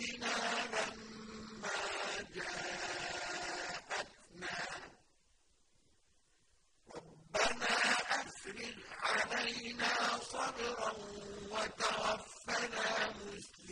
رَبِّنَا لَمَّا جَاءَتْنَا. رَبَّنَا عَلَيْنَا صَبْرًا وَتَوَفَّنَا مُسْلِمِينَ.